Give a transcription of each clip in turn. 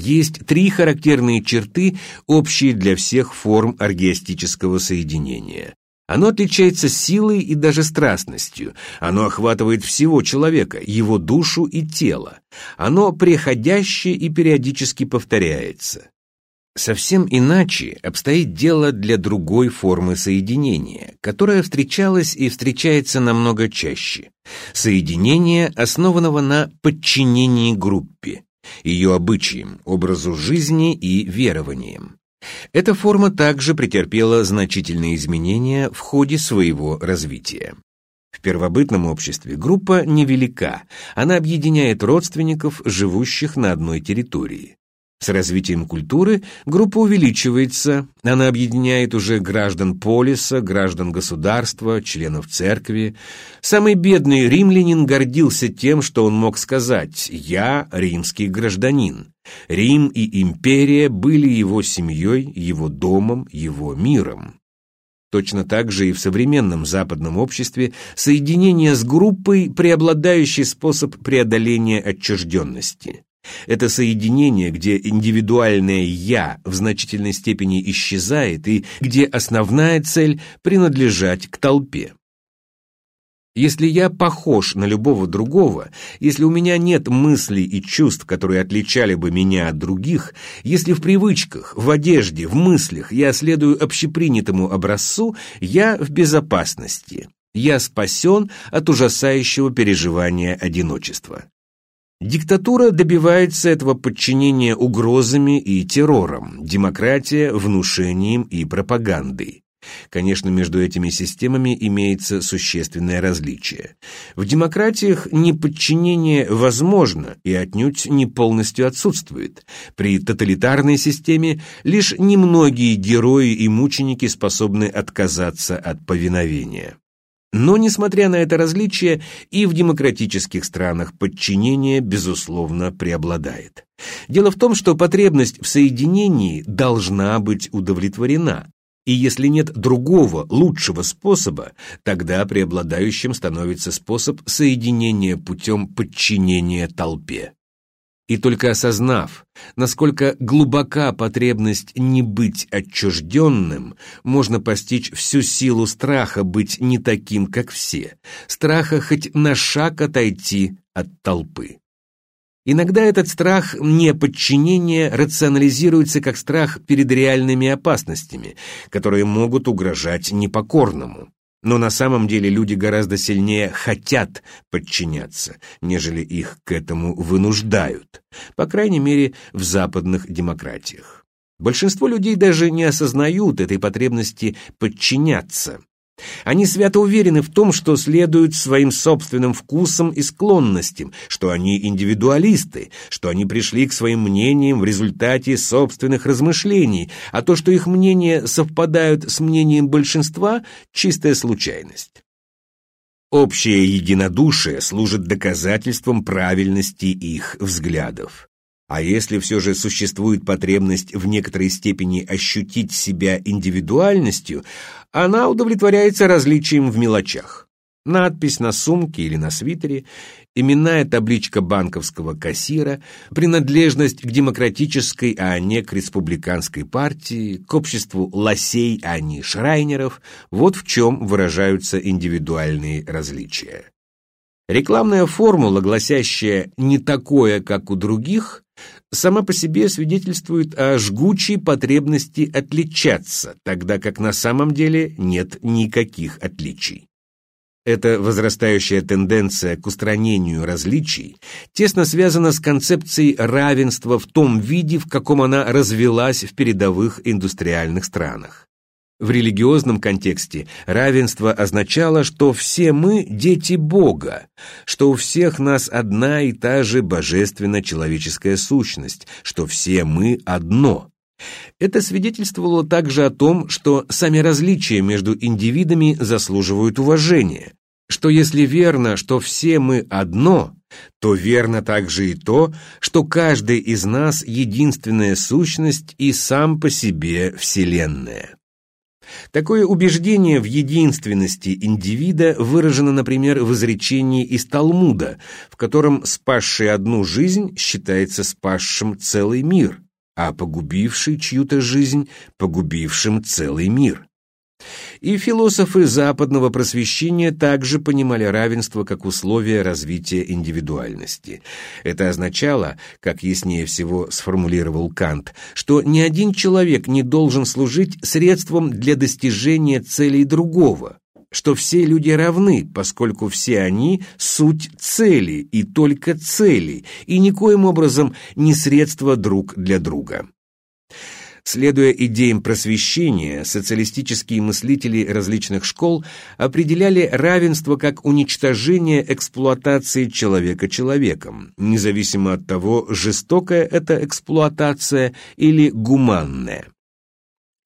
Есть три характерные черты, общие для всех форм аргиастического соединения. Оно отличается силой и даже страстностью. Оно охватывает всего человека, его душу и тело. Оно преходящее и периодически повторяется. Совсем иначе обстоит дело для другой формы соединения, которая встречалась и встречается намного чаще. Соединение, основанного на подчинении группе, ее обычаям, образу жизни и верованиям. Эта форма также претерпела значительные изменения в ходе своего развития. В первобытном обществе группа невелика, она объединяет родственников, живущих на одной территории. С развитием культуры группа увеличивается, она объединяет уже граждан полиса, граждан государства, членов церкви. Самый бедный римлянин гордился тем, что он мог сказать «Я римский гражданин». Рим и империя были его семьей, его домом, его миром. Точно так же и в современном западном обществе соединение с группой – преобладающий способ преодоления отчужденности. Это соединение, где индивидуальное «я» в значительной степени исчезает и где основная цель – принадлежать к толпе. Если я похож на любого другого, если у меня нет мыслей и чувств, которые отличали бы меня от других, если в привычках, в одежде, в мыслях я следую общепринятому образцу, я в безопасности. Я спасен от ужасающего переживания одиночества. Диктатура добивается этого подчинения угрозами и террором, демократия – внушением и пропагандой. Конечно, между этими системами имеется существенное различие. В демократиях неподчинение возможно и отнюдь не полностью отсутствует. При тоталитарной системе лишь немногие герои и мученики способны отказаться от повиновения. Но, несмотря на это различие, и в демократических странах подчинение, безусловно, преобладает. Дело в том, что потребность в соединении должна быть удовлетворена, и если нет другого, лучшего способа, тогда преобладающим становится способ соединения путем подчинения толпе. И только осознав, насколько глубока потребность не быть отчужденным, можно постичь всю силу страха быть не таким, как все, страха хоть на шаг отойти от толпы. Иногда этот страх неподчинения рационализируется как страх перед реальными опасностями, которые могут угрожать непокорному. Но на самом деле люди гораздо сильнее хотят подчиняться, нежели их к этому вынуждают, по крайней мере, в западных демократиях. Большинство людей даже не осознают этой потребности подчиняться, они свято уверены в том, что следуют своим собственным вкусам и склонностям, что они индивидуалисты, что они пришли к своим мнениям в результате собственных размышлений, а то, что их мнения совпадают с мнением большинства – чистая случайность. Общее единодушие служит доказательством правильности их взглядов. А если все же существует потребность в некоторой степени ощутить себя индивидуальностью, она удовлетворяется различием в мелочах. Надпись на сумке или на свитере, именная табличка банковского кассира, принадлежность к демократической, а не к республиканской партии, к обществу лосей, а не шрайнеров – вот в чем выражаются индивидуальные различия. Рекламная формула, гласящая «не такое, как у других», сама по себе свидетельствует о жгучей потребности отличаться, тогда как на самом деле нет никаких отличий. Эта возрастающая тенденция к устранению различий тесно связана с концепцией равенства в том виде, в каком она развелась в передовых индустриальных странах. В религиозном контексте равенство означало, что все мы – дети Бога, что у всех нас одна и та же божественно-человеческая сущность, что все мы одно. Это свидетельствовало также о том, что сами различия между индивидами заслуживают уважения, что если верно, что все мы одно, то верно также и то, что каждый из нас единственная сущность и сам по себе Вселенная. Такое убеждение в единственности индивида выражено, например, в изречении из Талмуда, в котором спасший одну жизнь считается спасшим целый мир, а погубивший чью-то жизнь – погубившим целый мир. И философы западного просвещения также понимали равенство как условие развития индивидуальности. Это означало, как яснее всего сформулировал Кант, что ни один человек не должен служить средством для достижения целей другого, что все люди равны, поскольку все они – суть цели и только цели, и никоим образом не средства друг для друга. Следуя идеям просвещения, социалистические мыслители различных школ определяли равенство как уничтожение эксплуатации человека человеком, независимо от того, жестокая это эксплуатация или гуманная.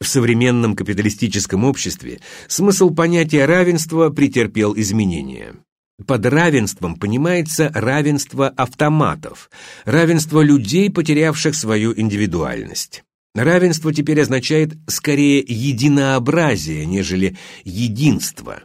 В современном капиталистическом обществе смысл понятия равенства претерпел изменения. Под равенством понимается равенство автоматов, равенство людей, потерявших свою индивидуальность. Равенство теперь означает скорее единообразие, нежели единство.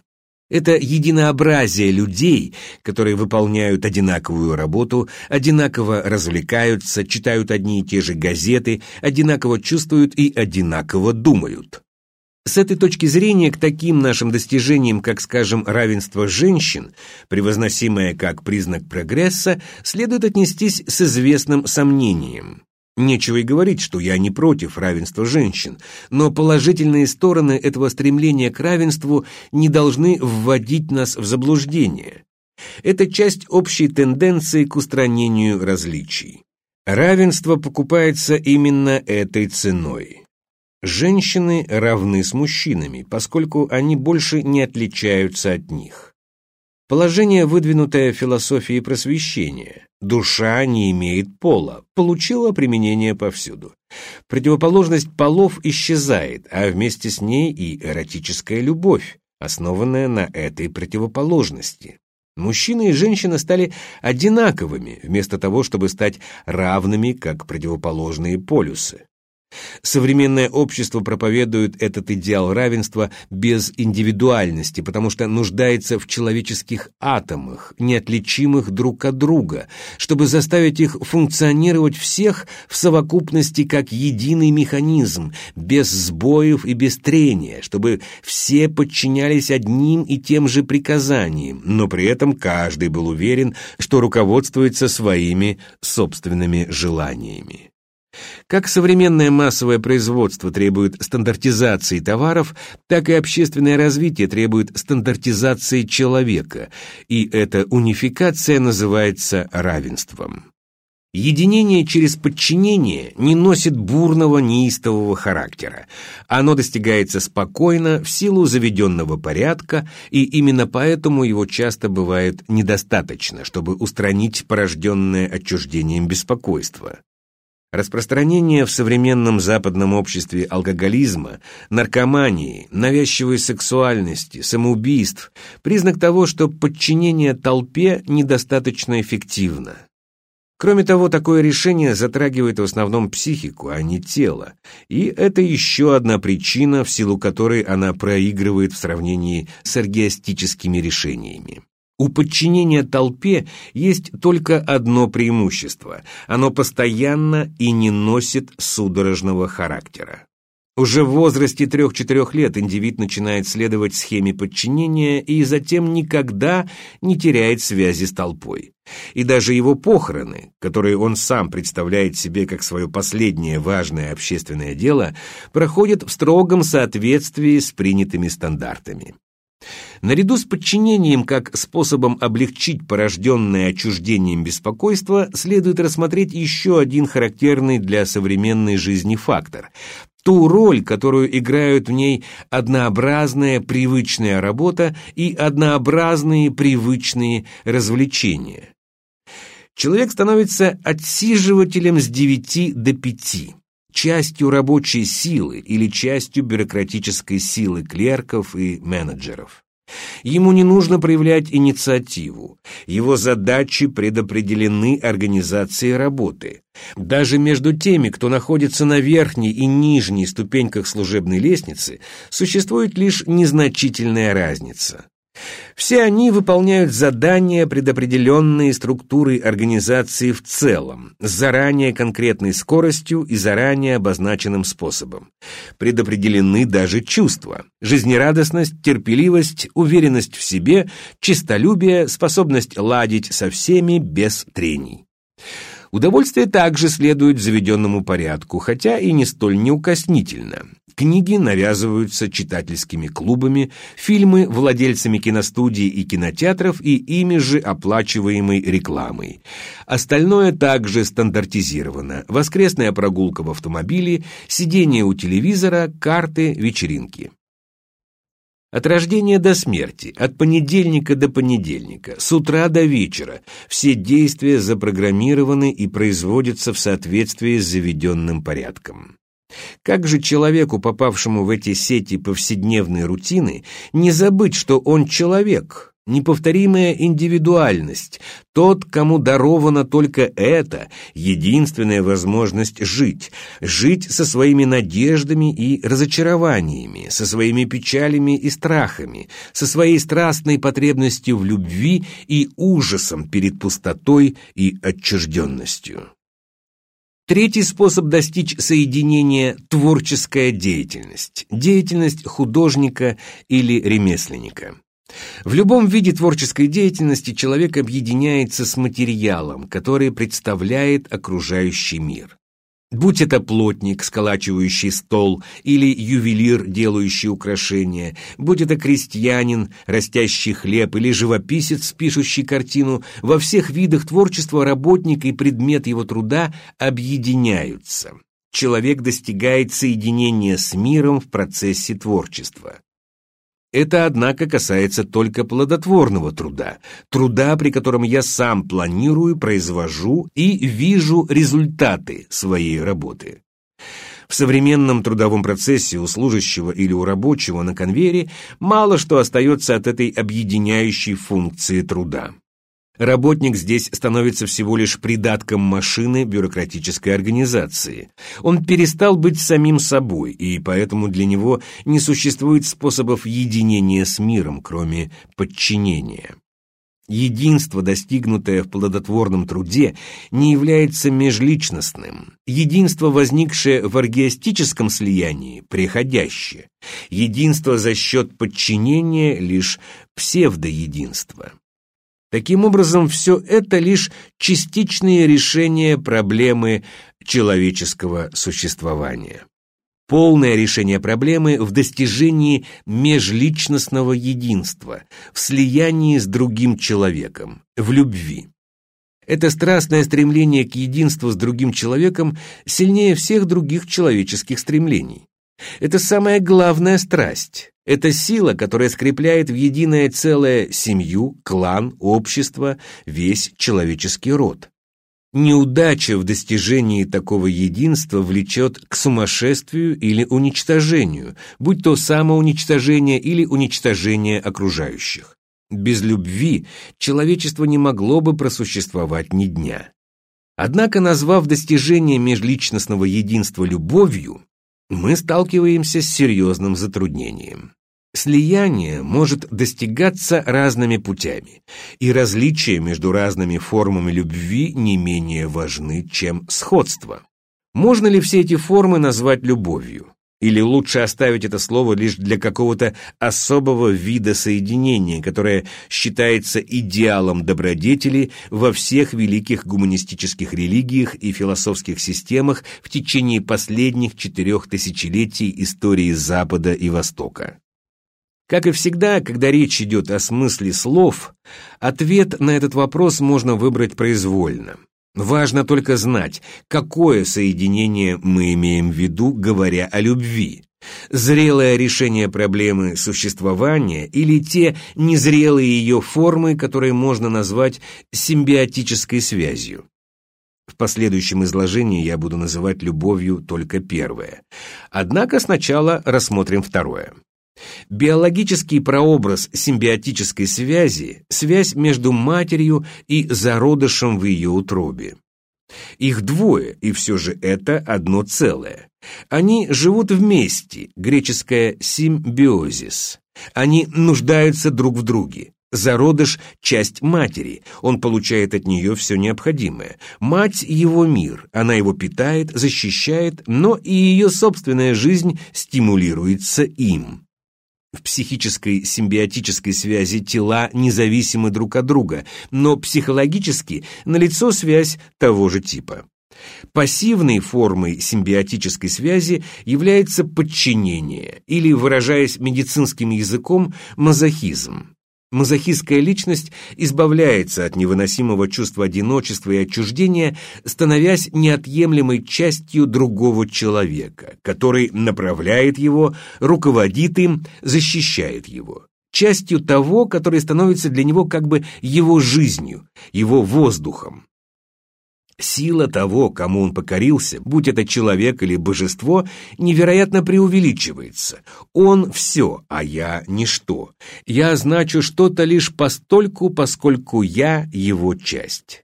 Это единообразие людей, которые выполняют одинаковую работу, одинаково развлекаются, читают одни и те же газеты, одинаково чувствуют и одинаково думают. С этой точки зрения к таким нашим достижениям, как, скажем, равенство женщин, превозносимое как признак прогресса, следует отнестись с известным сомнением. Нечего и говорить, что я не против равенства женщин, но положительные стороны этого стремления к равенству не должны вводить нас в заблуждение. Это часть общей тенденции к устранению различий. Равенство покупается именно этой ценой. Женщины равны с мужчинами, поскольку они больше не отличаются от них. Положение, выдвинутое философией просвещения, душа не имеет пола, получило применение повсюду. Противоположность полов исчезает, а вместе с ней и эротическая любовь, основанная на этой противоположности. Мужчина и женщина стали одинаковыми, вместо того, чтобы стать равными, как противоположные полюсы. Современное общество проповедует этот идеал равенства без индивидуальности, потому что нуждается в человеческих атомах, неотличимых друг от друга, чтобы заставить их функционировать всех в совокупности как единый механизм, без сбоев и без трения, чтобы все подчинялись одним и тем же приказаниям, но при этом каждый был уверен, что руководствуется своими собственными желаниями. Как современное массовое производство требует стандартизации товаров, так и общественное развитие требует стандартизации человека, и эта унификация называется равенством. Единение через подчинение не носит бурного неистового характера. Оно достигается спокойно, в силу заведенного порядка, и именно поэтому его часто бывает недостаточно, чтобы устранить порожденное отчуждением беспокойство. Распространение в современном западном обществе алкоголизма, наркомании, навязчивой сексуальности, самоубийств – признак того, что подчинение толпе недостаточно эффективно. Кроме того, такое решение затрагивает в основном психику, а не тело, и это еще одна причина, в силу которой она проигрывает в сравнении с аргиастическими решениями. У подчинения толпе есть только одно преимущество – оно постоянно и не носит судорожного характера. Уже в возрасте 3-4 лет индивид начинает следовать схеме подчинения и затем никогда не теряет связи с толпой. И даже его похороны, которые он сам представляет себе как свое последнее важное общественное дело, проходят в строгом соответствии с принятыми стандартами. Наряду с подчинением как способом облегчить порожденное отчуждением беспокойство следует рассмотреть еще один характерный для современной жизни фактор – ту роль, которую играют в ней однообразная привычная работа и однообразные привычные развлечения. Человек становится отсиживателем с 9 до 5 частью рабочей силы или частью бюрократической силы клерков и менеджеров. Ему не нужно проявлять инициативу. Его задачи предопределены организацией работы. Даже между теми, кто находится на верхней и нижней ступеньках служебной лестницы, существует лишь незначительная разница. Все они выполняют задания, предопределенные структурой организации в целом, с заранее конкретной скоростью и заранее обозначенным способом. Предопределены даже чувства – жизнерадостность, терпеливость, уверенность в себе, честолюбие, способность ладить со всеми без трений. Удовольствие также следует заведенному порядку, хотя и не столь неукоснительно. Книги навязываются читательскими клубами, фильмы – владельцами киностудий и кинотеатров и ими же оплачиваемой рекламой. Остальное также стандартизировано. Воскресная прогулка в автомобиле, сидение у телевизора, карты, вечеринки. От рождения до смерти, от понедельника до понедельника, с утра до вечера, все действия запрограммированы и производятся в соответствии с заведенным порядком. Как же человеку, попавшему в эти сети повседневной рутины, не забыть, что он человек, неповторимая индивидуальность, тот, кому дарована только это, единственная возможность жить, жить со своими надеждами и разочарованиями, со своими печалями и страхами, со своей страстной потребностью в любви и ужасом перед пустотой и отчужденностью. Третий способ достичь соединения – творческая деятельность, деятельность художника или ремесленника. В любом виде творческой деятельности человек объединяется с материалом, который представляет окружающий мир. Будь это плотник, сколачивающий стол, или ювелир, делающий украшения, будь это крестьянин, растящий хлеб, или живописец, пишущий картину, во всех видах творчества работник и предмет его труда объединяются. Человек достигает соединения с миром в процессе творчества. Это, однако, касается только плодотворного труда, труда, при котором я сам планирую, произвожу и вижу результаты своей работы. В современном трудовом процессе у служащего или у рабочего на конвейере мало что остается от этой объединяющей функции труда. Работник здесь становится всего лишь придатком машины бюрократической организации. Он перестал быть самим собой, и поэтому для него не существует способов единения с миром, кроме подчинения. Единство, достигнутое в плодотворном труде, не является межличностным. Единство, возникшее в аргиастическом слиянии, приходящее. Единство за счет подчинения – лишь псевдоединство. Таким образом, все это лишь частичные решения проблемы человеческого существования. Полное решение проблемы в достижении межличностного единства, в слиянии с другим человеком, в любви. Это страстное стремление к единству с другим человеком сильнее всех других человеческих стремлений. Это самая главная страсть. Это сила, которая скрепляет в единое целое семью, клан, общество, весь человеческий род. Неудача в достижении такого единства влечет к сумасшествию или уничтожению, будь то самоуничтожение или уничтожение окружающих. Без любви человечество не могло бы просуществовать ни дня. Однако, назвав достижение межличностного единства любовью, мы сталкиваемся с серьезным затруднением. Слияние может достигаться разными путями, и различия между разными формами любви не менее важны, чем сходство. Можно ли все эти формы назвать любовью? Или лучше оставить это слово лишь для какого-то особого вида соединения, которое считается идеалом добродетели во всех великих гуманистических религиях и философских системах в течение последних четырех тысячелетий истории Запада и Востока? Как и всегда, когда речь идет о смысле слов, ответ на этот вопрос можно выбрать произвольно. Важно только знать, какое соединение мы имеем в виду, говоря о любви. Зрелое решение проблемы существования или те незрелые ее формы, которые можно назвать симбиотической связью. В последующем изложении я буду называть любовью только первое. Однако сначала рассмотрим второе. Биологический прообраз симбиотической связи – связь между матерью и зародышем в ее утробе. Их двое, и все же это одно целое. Они живут вместе, греческое «симбиозис». Они нуждаются друг в друге. Зародыш – часть матери, он получает от нее все необходимое. Мать – его мир, она его питает, защищает, но и ее собственная жизнь стимулируется им. В психической симбиотической связи тела независимы друг от друга, но психологически налицо связь того же типа. Пассивной формой симбиотической связи является подчинение, или, выражаясь медицинским языком, мазохизм. Мазохистская личность избавляется от невыносимого чувства одиночества и отчуждения, становясь неотъемлемой частью другого человека, который направляет его, руководит им, защищает его. Частью того, который становится для него как бы его жизнью, его воздухом. Сила того, кому он покорился, будь это человек или божество, невероятно преувеличивается. Он все, а я ничто. Я значу что-то лишь постольку, поскольку я его часть.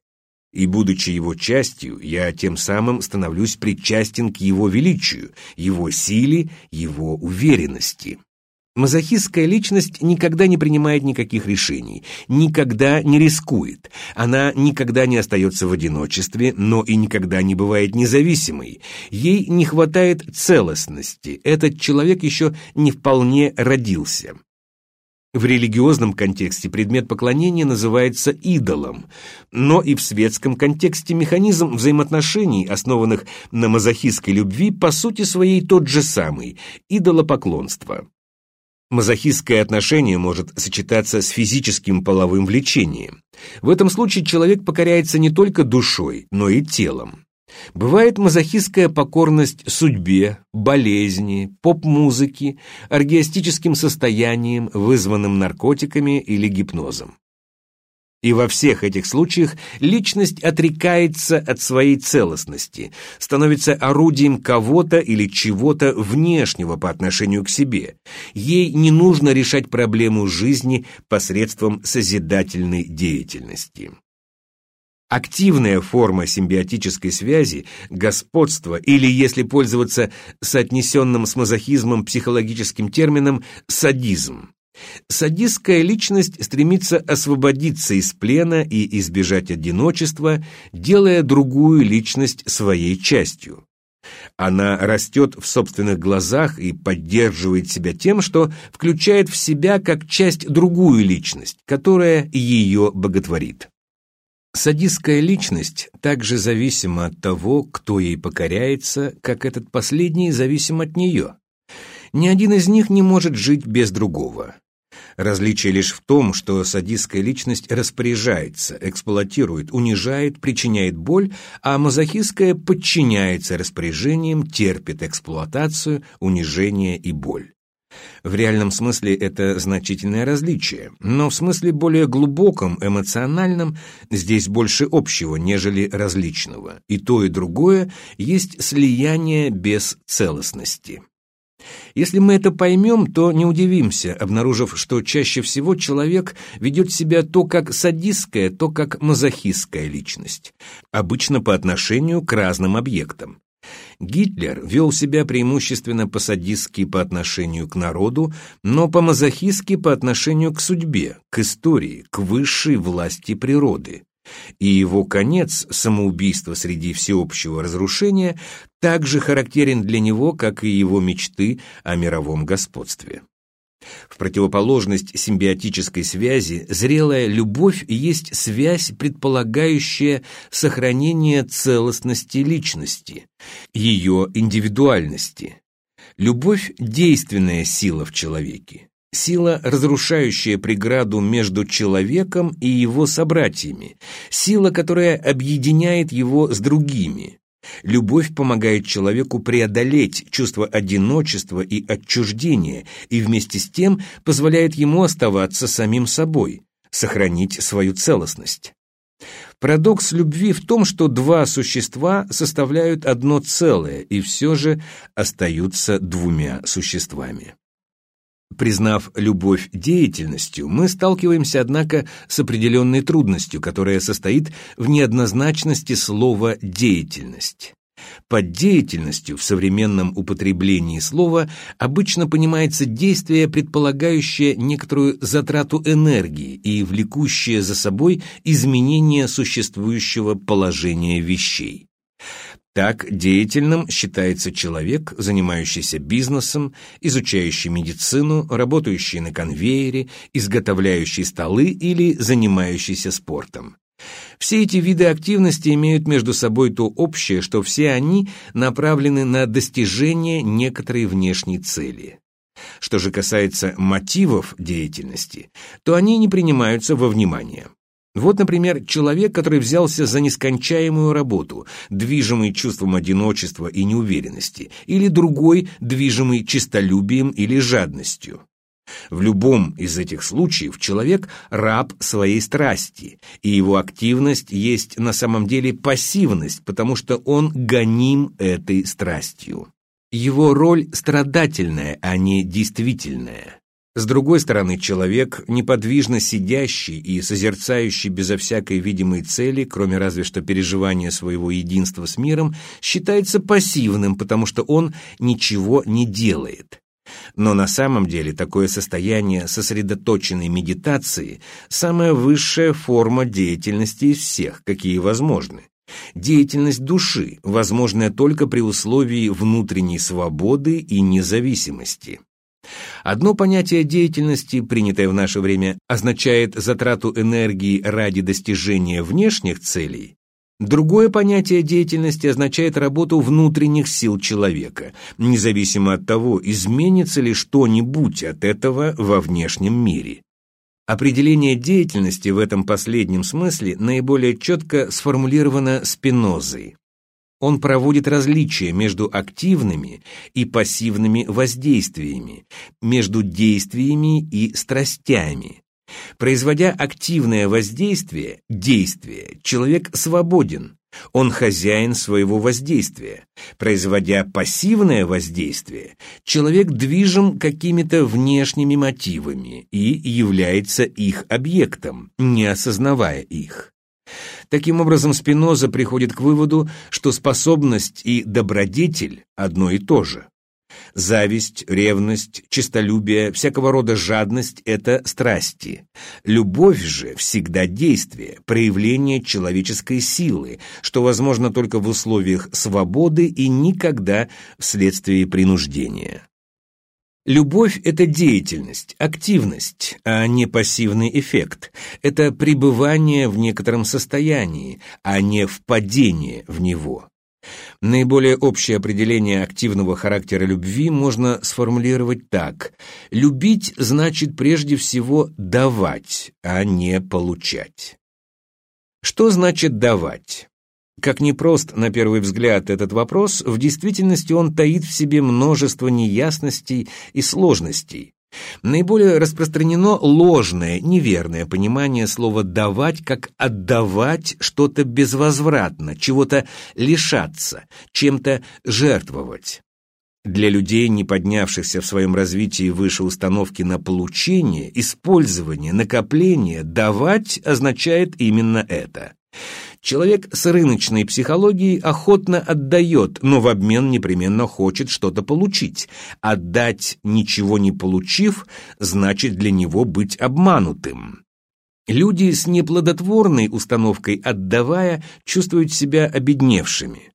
И, будучи его частью, я тем самым становлюсь причастен к его величию, его силе, его уверенности. Мазохистская личность никогда не принимает никаких решений, никогда не рискует. Она никогда не остается в одиночестве, но и никогда не бывает независимой. Ей не хватает целостности. Этот человек еще не вполне родился. В религиозном контексте предмет поклонения называется идолом, но и в светском контексте механизм взаимоотношений, основанных на мазохистской любви, по сути своей тот же самый – идолопоклонство. Мазохистское отношение может сочетаться с физическим половым влечением. В этом случае человек покоряется не только душой, но и телом. Бывает мазохистская покорность судьбе, болезни, поп-музыке, оргиастическим состоянием, вызванным наркотиками или гипнозом. И во всех этих случаях личность отрекается от своей целостности, становится орудием кого-то или чего-то внешнего по отношению к себе. Ей не нужно решать проблему жизни посредством созидательной деятельности. Активная форма симбиотической связи, господство или, если пользоваться соотнесенным с мазохизмом психологическим термином, садизм. Садистская личность стремится освободиться из плена и избежать одиночества, делая другую личность своей частью. Она растет в собственных глазах и поддерживает себя тем, что включает в себя как часть другую личность, которая ее боготворит. Садистская личность также зависима от того, кто ей покоряется, как этот последний зависим от нее. Ни один из них не может жить без другого. Различие лишь в том, что садистская личность распоряжается, эксплуатирует, унижает, причиняет боль, а мазохистская подчиняется распоряжениям, терпит эксплуатацию, унижение и боль. В реальном смысле это значительное различие, но в смысле более глубоком, эмоциональном, здесь больше общего, нежели различного. И то, и другое есть слияние без целостности. Если мы это поймем, то не удивимся, обнаружив, что чаще всего человек ведет себя то как садистская, то как мазохистская личность, обычно по отношению к разным объектам. Гитлер вел себя преимущественно по-садистски по отношению к народу, но по-мазохистски по отношению к судьбе, к истории, к высшей власти природы. И его конец, самоубийство среди всеобщего разрушения, также характерен для него, как и его мечты о мировом господстве. В противоположность симбиотической связи, зрелая любовь есть связь, предполагающая сохранение целостности личности, ее индивидуальности. Любовь – действенная сила в человеке. Сила, разрушающая преграду между человеком и его собратьями. Сила, которая объединяет его с другими. Любовь помогает человеку преодолеть чувство одиночества и отчуждения и вместе с тем позволяет ему оставаться самим собой, сохранить свою целостность. Парадокс любви в том, что два существа составляют одно целое и все же остаются двумя существами. Признав любовь деятельностью, мы сталкиваемся, однако, с определенной трудностью, которая состоит в неоднозначности слова «деятельность». Под деятельностью в современном употреблении слова обычно понимается действие, предполагающее некоторую затрату энергии и влекущее за собой изменение существующего положения вещей. Так деятельным считается человек, занимающийся бизнесом, изучающий медицину, работающий на конвейере, изготовляющий столы или занимающийся спортом. Все эти виды активности имеют между собой то общее, что все они направлены на достижение некоторой внешней цели. Что же касается мотивов деятельности, то они не принимаются во внимание. Вот, например, человек, который взялся за нескончаемую работу, движимый чувством одиночества и неуверенности, или другой, движимый честолюбием или жадностью. В любом из этих случаев человек – раб своей страсти, и его активность есть на самом деле пассивность, потому что он гоним этой страстью. Его роль страдательная, а не действительная. С другой стороны, человек, неподвижно сидящий и созерцающий безо всякой видимой цели, кроме разве что переживания своего единства с миром, считается пассивным, потому что он ничего не делает. Но на самом деле такое состояние сосредоточенной медитации – самая высшая форма деятельности из всех, какие возможны. Деятельность души, возможная только при условии внутренней свободы и независимости. Одно понятие деятельности, принятое в наше время, означает затрату энергии ради достижения внешних целей, Другое понятие деятельности означает работу внутренних сил человека, независимо от того, изменится ли что-нибудь от этого во внешнем мире. Определение деятельности в этом последнем смысле наиболее четко сформулировано Спинозой. Он проводит различия между активными и пассивными воздействиями, между действиями и страстями. Производя активное воздействие, действие, человек свободен, он хозяин своего воздействия. Производя пассивное воздействие, человек движим какими-то внешними мотивами и является их объектом, не осознавая их. Таким образом, Спиноза приходит к выводу, что способность и добродетель одно и то же. Зависть, ревность, честолюбие, всякого рода жадность – это страсти. Любовь же всегда действие, проявление человеческой силы, что возможно только в условиях свободы и никогда вследствие принуждения. Любовь – это деятельность, активность, а не пассивный эффект. Это пребывание в некотором состоянии, а не впадение в него. Наиболее общее определение активного характера любви можно сформулировать так. Любить значит прежде всего давать, а не получать. Что значит давать? Как непрост на первый взгляд этот вопрос, в действительности он таит в себе множество неясностей и сложностей. Наиболее распространено ложное, неверное понимание слова «давать» как «отдавать что-то безвозвратно, чего-то лишаться, чем-то жертвовать». Для людей, не поднявшихся в своем развитии выше установки на получение, использование, накопление, давать означает именно это. Человек с рыночной психологией охотно отдает, но в обмен непременно хочет что-то получить. Отдать, ничего не получив, значит для него быть обманутым. Люди с неплодотворной установкой «отдавая» чувствуют себя обедневшими.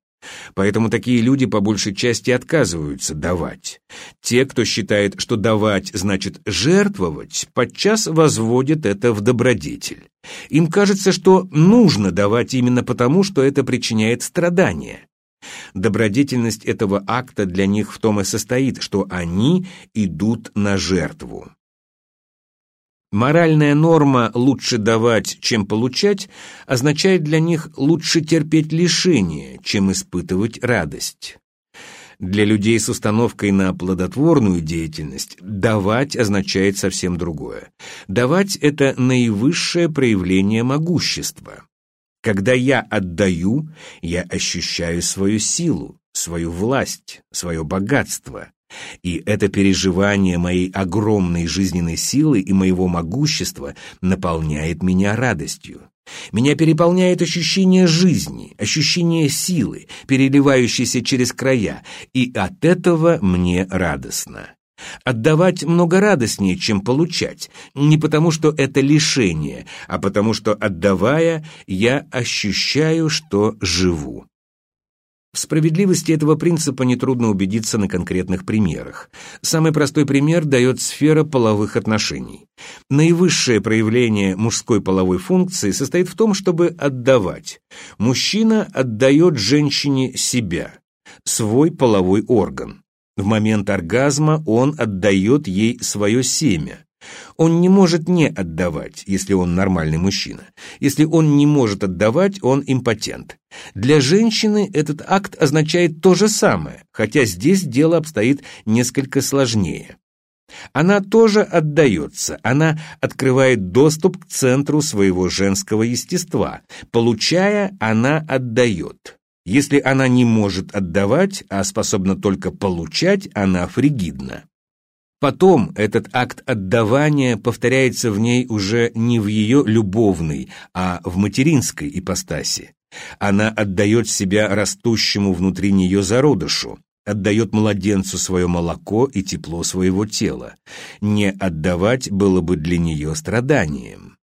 Поэтому такие люди по большей части отказываются давать. Те, кто считает, что давать значит жертвовать, подчас возводят это в добродетель. Им кажется, что нужно давать именно потому, что это причиняет страдания. Добродетельность этого акта для них в том и состоит, что они идут на жертву. Моральная норма «лучше давать, чем получать» означает для них лучше терпеть лишение, чем испытывать радость. Для людей с установкой на плодотворную деятельность давать означает совсем другое. Давать – это наивысшее проявление могущества. Когда я отдаю, я ощущаю свою силу, свою власть, свое богатство. И это переживание моей огромной жизненной силы и моего могущества наполняет меня радостью. Меня переполняет ощущение жизни, ощущение силы, переливающейся через края, и от этого мне радостно. Отдавать много радостнее, чем получать, не потому что это лишение, а потому что, отдавая, я ощущаю, что живу. В справедливости этого принципа нетрудно убедиться на конкретных примерах. Самый простой пример дает сфера половых отношений. Наивысшее проявление мужской половой функции состоит в том, чтобы отдавать. Мужчина отдает женщине себя, свой половой орган. В момент оргазма он отдает ей свое семя. Он не может не отдавать, если он нормальный мужчина. Если он не может отдавать, он импотент. Для женщины этот акт означает то же самое, хотя здесь дело обстоит несколько сложнее. Она тоже отдается, она открывает доступ к центру своего женского естества. Получая, она отдает. Если она не может отдавать, а способна только получать, она фригидна. Потом этот акт отдавания повторяется в ней уже не в ее любовной, а в материнской ипостаси. Она отдает себя растущему внутри нее зародышу, отдает младенцу свое молоко и тепло своего тела. Не отдавать было бы для нее страданием.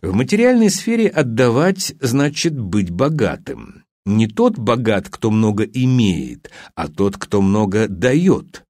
В материальной сфере отдавать значит быть богатым. Не тот богат, кто много имеет, а тот, кто много дает.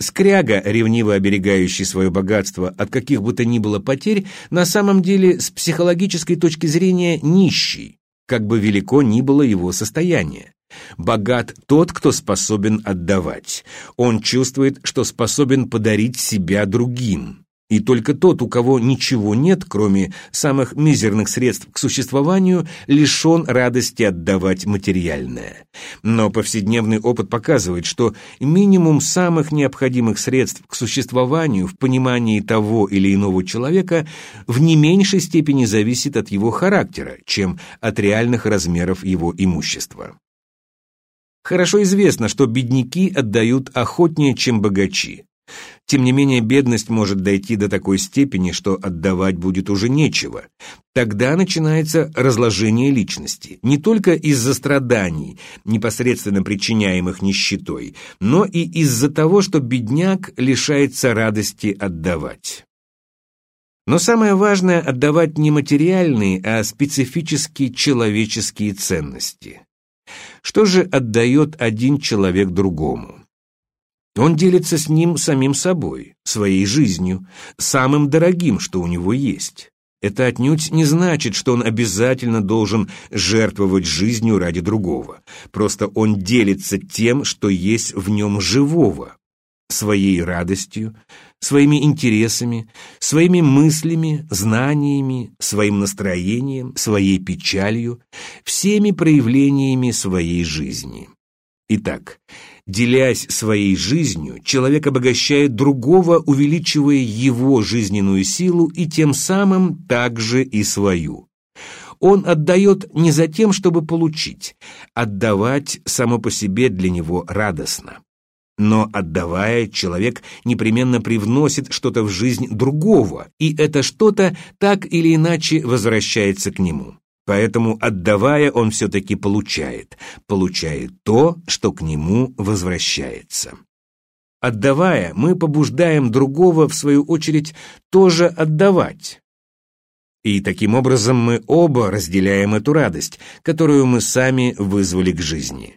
Скряга, ревниво оберегающий свое богатство от каких бы то ни было потерь, на самом деле с психологической точки зрения нищий, как бы велико ни было его состояние. Богат тот, кто способен отдавать. Он чувствует, что способен подарить себя другим. И только тот, у кого ничего нет, кроме самых мизерных средств к существованию, лишен радости отдавать материальное. Но повседневный опыт показывает, что минимум самых необходимых средств к существованию в понимании того или иного человека в не меньшей степени зависит от его характера, чем от реальных размеров его имущества. Хорошо известно, что бедняки отдают охотнее, чем богачи. Тем не менее, бедность может дойти до такой степени, что отдавать будет уже нечего. Тогда начинается разложение личности, не только из-за страданий, непосредственно причиняемых нищетой, но и из-за того, что бедняк лишается радости отдавать. Но самое важное – отдавать не материальные, а специфические человеческие ценности. Что же отдает один человек другому? Он делится с ним самим собой, своей жизнью, самым дорогим, что у него есть. Это отнюдь не значит, что он обязательно должен жертвовать жизнью ради другого. Просто он делится тем, что есть в нем живого, своей радостью, своими интересами, своими мыслями, знаниями, своим настроением, своей печалью, всеми проявлениями своей жизни. Итак, Делясь своей жизнью, человек обогащает другого, увеличивая его жизненную силу и тем самым также и свою. Он отдает не за тем, чтобы получить. Отдавать само по себе для него радостно. Но отдавая, человек непременно привносит что-то в жизнь другого, и это что-то так или иначе возвращается к нему. Поэтому, отдавая, он все-таки получает. Получает то, что к нему возвращается. Отдавая, мы побуждаем другого, в свою очередь, тоже отдавать. И таким образом мы оба разделяем эту радость, которую мы сами вызвали к жизни.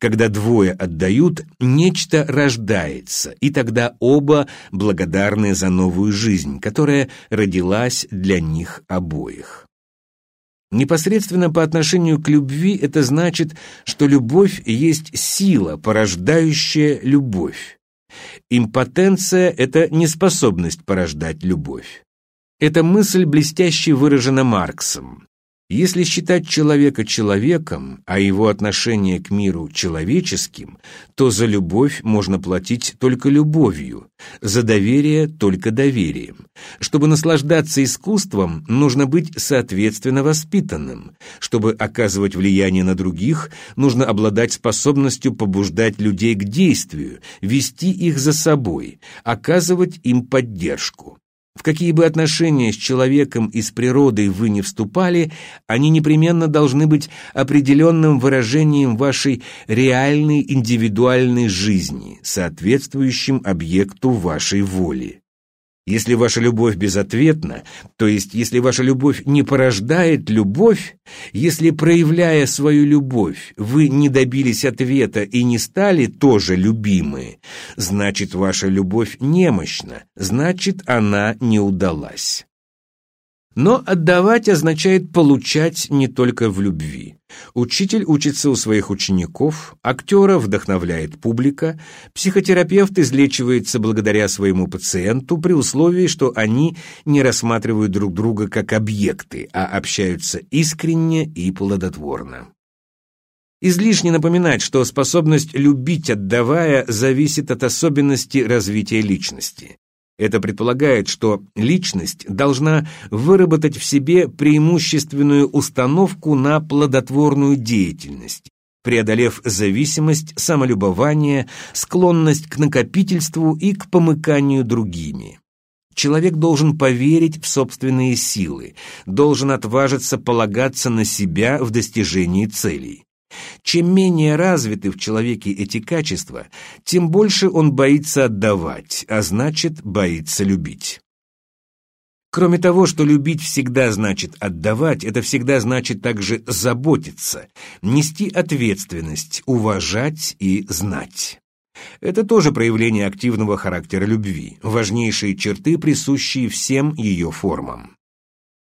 Когда двое отдают, нечто рождается, и тогда оба благодарны за новую жизнь, которая родилась для них обоих. Непосредственно по отношению к любви это значит, что любовь есть сила, порождающая любовь. Импотенция – это неспособность порождать любовь. Эта мысль блестяще выражена Марксом. Если считать человека человеком, а его отношение к миру человеческим, то за любовь можно платить только любовью, за доверие только доверием. Чтобы наслаждаться искусством, нужно быть соответственно воспитанным. Чтобы оказывать влияние на других, нужно обладать способностью побуждать людей к действию, вести их за собой, оказывать им поддержку. В какие бы отношения с человеком и с природой вы не вступали, они непременно должны быть определенным выражением вашей реальной индивидуальной жизни, соответствующим объекту вашей воли. Если ваша любовь безответна, то есть если ваша любовь не порождает любовь, если, проявляя свою любовь, вы не добились ответа и не стали тоже любимы, значит, ваша любовь немощна, значит, она не удалась. Но отдавать означает получать не только в любви. Учитель учится у своих учеников, актера вдохновляет публика, психотерапевт излечивается благодаря своему пациенту при условии, что они не рассматривают друг друга как объекты, а общаются искренне и плодотворно. Излишне напоминать, что способность любить, отдавая, зависит от особенностей развития личности. Это предполагает, что личность должна выработать в себе преимущественную установку на плодотворную деятельность, преодолев зависимость, самолюбование, склонность к накопительству и к помыканию другими. Человек должен поверить в собственные силы, должен отважиться полагаться на себя в достижении целей. Чем менее развиты в человеке эти качества, тем больше он боится отдавать, а значит, боится любить. Кроме того, что любить всегда значит отдавать, это всегда значит также заботиться, нести ответственность, уважать и знать. Это тоже проявление активного характера любви, важнейшие черты, присущие всем ее формам.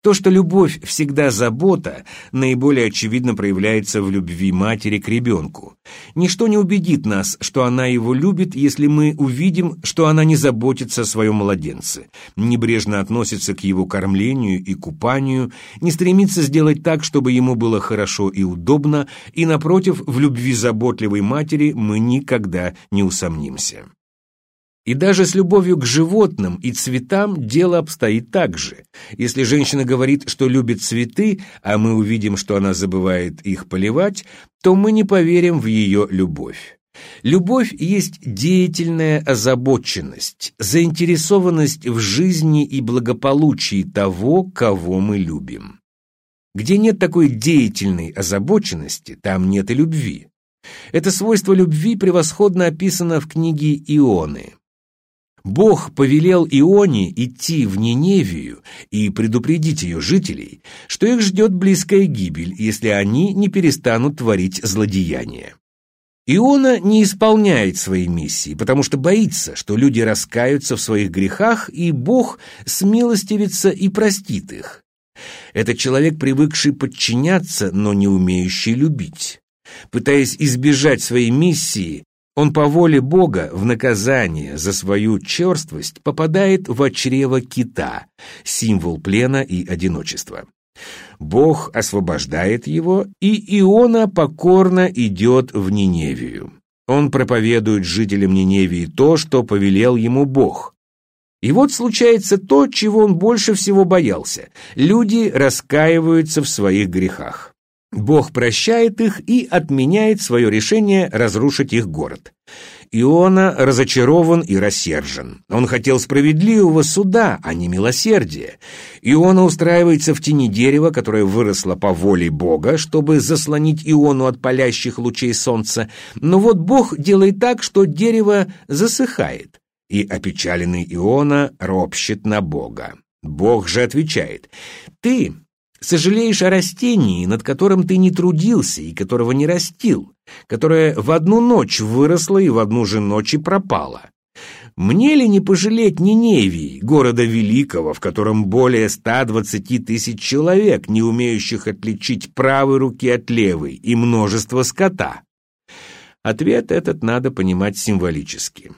То, что любовь всегда забота, наиболее очевидно проявляется в любви матери к ребенку. Ничто не убедит нас, что она его любит, если мы увидим, что она не заботится о своем младенце, небрежно относится к его кормлению и купанию, не стремится сделать так, чтобы ему было хорошо и удобно, и, напротив, в любви заботливой матери мы никогда не усомнимся. И даже с любовью к животным и цветам дело обстоит так же. Если женщина говорит, что любит цветы, а мы увидим, что она забывает их поливать, то мы не поверим в ее любовь. Любовь есть деятельная озабоченность, заинтересованность в жизни и благополучии того, кого мы любим. Где нет такой деятельной озабоченности, там нет и любви. Это свойство любви превосходно описано в книге Ионы. Бог повелел Ионе идти в Ниневию и предупредить ее жителей, что их ждет близкая гибель, если они не перестанут творить злодеяния. Иона не исполняет своей миссии, потому что боится, что люди раскаются в своих грехах, и Бог смилостивится и простит их. Это человек, привыкший подчиняться, но не умеющий любить. Пытаясь избежать своей миссии, он по воле Бога в наказание за свою черствость попадает в чрево кита, символ плена и одиночества. Бог освобождает его, и Иона покорно идет в Ниневию. Он проповедует жителям Ниневии то, что повелел ему Бог. И вот случается то, чего он больше всего боялся. Люди раскаиваются в своих грехах. Бог прощает их и отменяет свое решение разрушить их город. Иона разочарован и рассержен. Он хотел справедливого суда, а не милосердия. Иона устраивается в тени дерева, которое выросло по воле Бога, чтобы заслонить Иону от палящих лучей солнца. Но вот Бог делает так, что дерево засыхает, и опечаленный Иона ропщет на Бога. Бог же отвечает, «Ты Сожалеешь о растении, над которым ты не трудился и которого не растил, которое в одну ночь выросло и в одну же ночь и пропало. Мне ли не пожалеть Ниневии, города великого, в котором более 120 тысяч человек, не умеющих отличить правой руки от левой, и множество скота? Ответ этот надо понимать символически.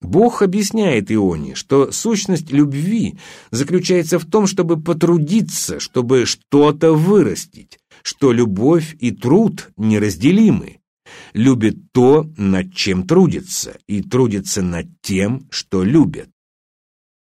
Бог объясняет Ионе, что сущность любви заключается в том, чтобы потрудиться, чтобы что-то вырастить, что любовь и труд неразделимы. Любит то, над чем трудится, и трудится над тем, что любит.